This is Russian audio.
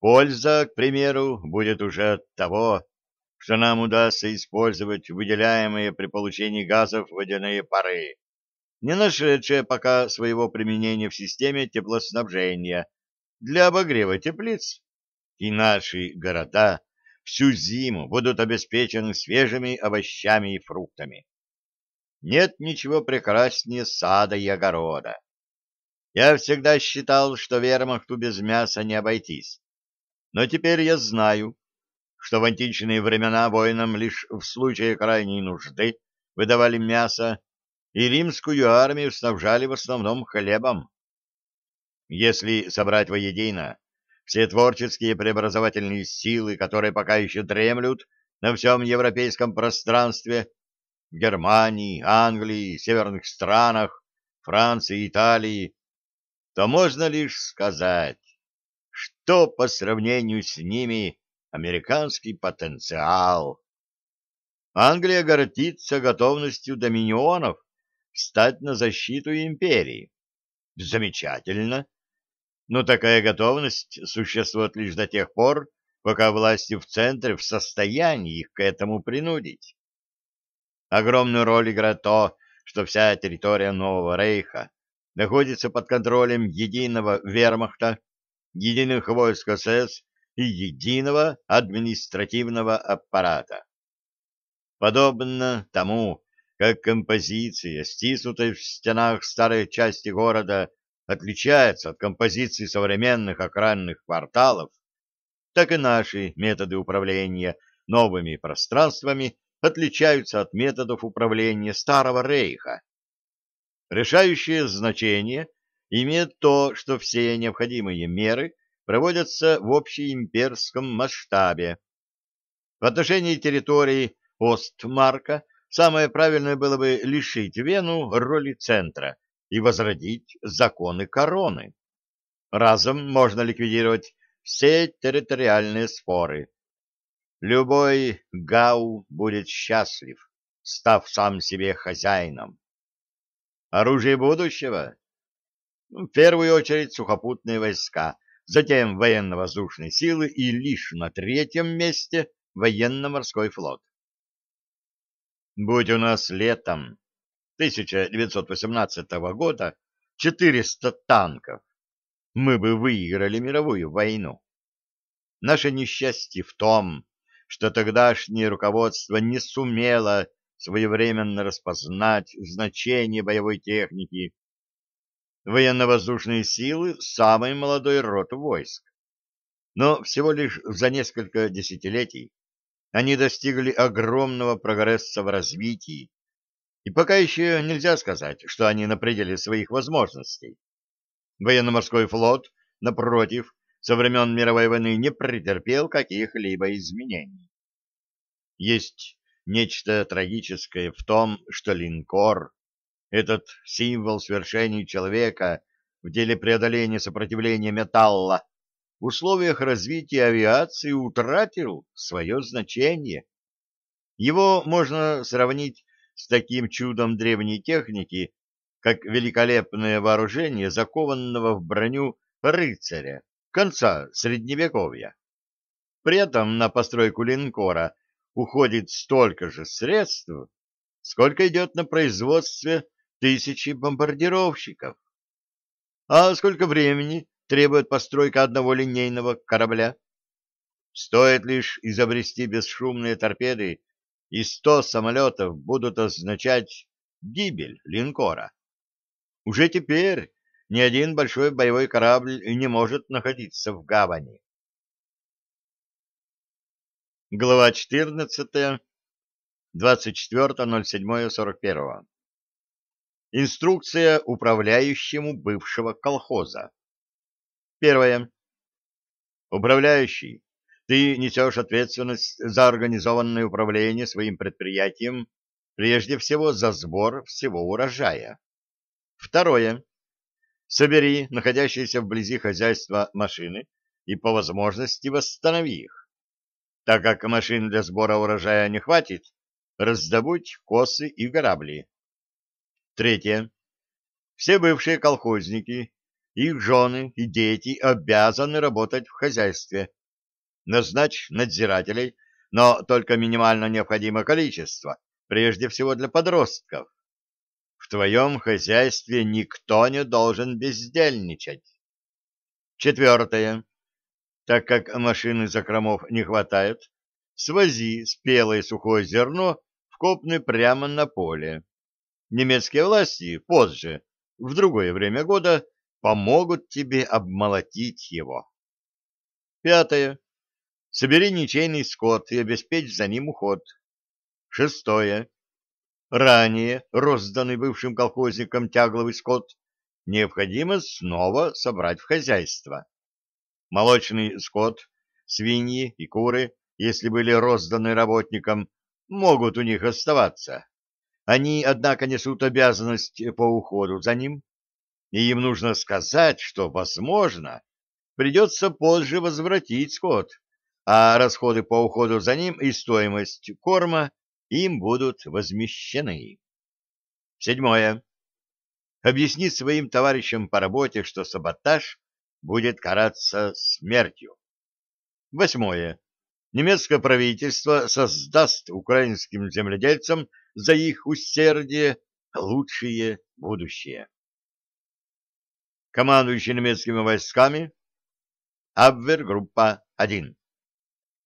Польза, к примеру, будет уже от того, что нам удастся использовать выделяемые при получении газов водяные пары, не нашедшие пока своего применения в системе теплоснабжения для обогрева теплиц, и наши города всю зиму будут обеспечены свежими овощами и фруктами. Нет ничего прекраснее сада и огорода. Я всегда считал, что вермахту без мяса не обойтись. Но теперь я знаю, что в античные времена воинам лишь в случае крайней нужды выдавали мясо, и римскую армию снабжали в основном хлебом. Если собрать воедино все творческие преобразовательные силы, которые пока еще дремлют на всем европейском пространстве, в Германии, Англии, северных странах, Франции, Италии, то можно лишь сказать, что по сравнению с ними американский потенциал. Англия гордится готовностью доминионов встать на защиту империи. Замечательно. Но такая готовность существует лишь до тех пор, пока власти в центре в состоянии их к этому принудить. Огромную роль играет то, что вся территория Нового Рейха находится под контролем единого вермахта, единых войск СС и единого административного аппарата. Подобно тому, как композиция, стиснутая в стенах старой части города, отличается от композиции современных окраинных кварталов, так и наши методы управления новыми пространствами отличаются от методов управления Старого Рейха. Решающее значение имеет то, что все необходимые меры проводятся в общеимперском масштабе. В отношении территории Остмарка самое правильное было бы лишить Вену роли центра и возродить законы короны. Разом можно ликвидировать все территориальные споры, Любой гау будет счастлив, став сам себе хозяином. Оружие будущего? В первую очередь сухопутные войска, затем военно-воздушные силы и лишь на третьем месте военно-морской флот. Будь у нас летом 1918 года 400 танков, мы бы выиграли мировую войну. Наше несчастье в том, что тогдашнее руководство не сумело своевременно распознать значение боевой техники. Военно-воздушные силы — самый молодой род войск. Но всего лишь за несколько десятилетий они достигли огромного прогресса в развитии, и пока еще нельзя сказать, что они на пределе своих возможностей. Военно-морской флот, напротив, со времен мировой войны не претерпел каких-либо изменений. Есть нечто трагическое в том, что линкор, этот символ свершений человека в деле преодоления сопротивления металла, в условиях развития авиации утратил свое значение. Его можно сравнить с таким чудом древней техники, как великолепное вооружение закованного в броню рыцаря конца Средневековья. При этом на постройку линкора уходит столько же средств, сколько идет на производстве тысячи бомбардировщиков. А сколько времени требует постройка одного линейного корабля? Стоит лишь изобрести бесшумные торпеды, и сто самолетов будут означать гибель линкора. Уже теперь ни один большой боевой корабль не может находиться в гавани. Глава 14. 24.07.41. Инструкция управляющему бывшего колхоза. Первое. Управляющий, ты несешь ответственность за организованное управление своим предприятием, прежде всего за сбор всего урожая. Второе. Собери находящиеся вблизи хозяйства машины и по возможности восстанови их. Так как машин для сбора урожая не хватит, раздобудь косы и грабли. Третье. Все бывшие колхозники, их жены и дети обязаны работать в хозяйстве. Назначь надзирателей, но только минимально необходимое количество, прежде всего для подростков. В твоем хозяйстве никто не должен бездельничать. Четвертое. Так как машины закромов не хватает, свози спелое сухое зерно в копны прямо на поле. Немецкие власти позже, в другое время года, помогут тебе обмолотить его. Пятое. Собери ничейный скот и обеспечь за ним уход. Шестое. Ранее розданный бывшим колхозникам тягловый скот необходимо снова собрать в хозяйство. Молочный скот, свиньи и куры, если были розданы работникам, могут у них оставаться. Они, однако, несут обязанность по уходу за ним, и им нужно сказать, что, возможно, придется позже возвратить скот, а расходы по уходу за ним и стоимость корма им будут возмещены. Седьмое. Объясни своим товарищам по работе, что саботаж будет караться смертью. Восьмое. Немецкое правительство создаст украинским земледельцам за их усердие лучшее будущее. Командующий немецкими войсками Абвергруппа 1